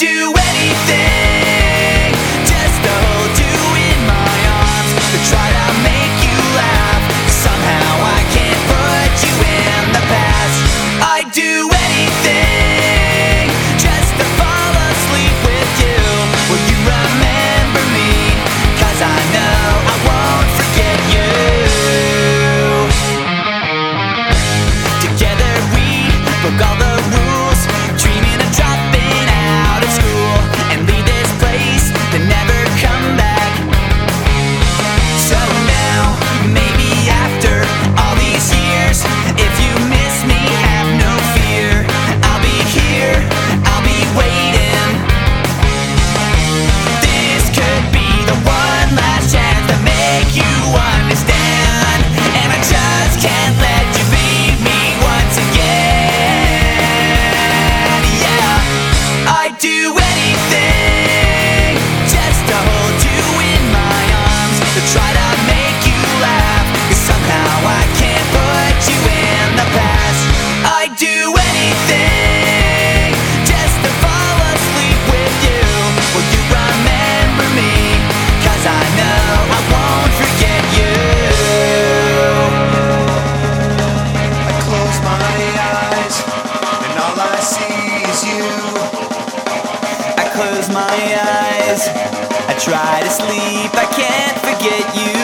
do anything. Try to sleep, I can't forget you.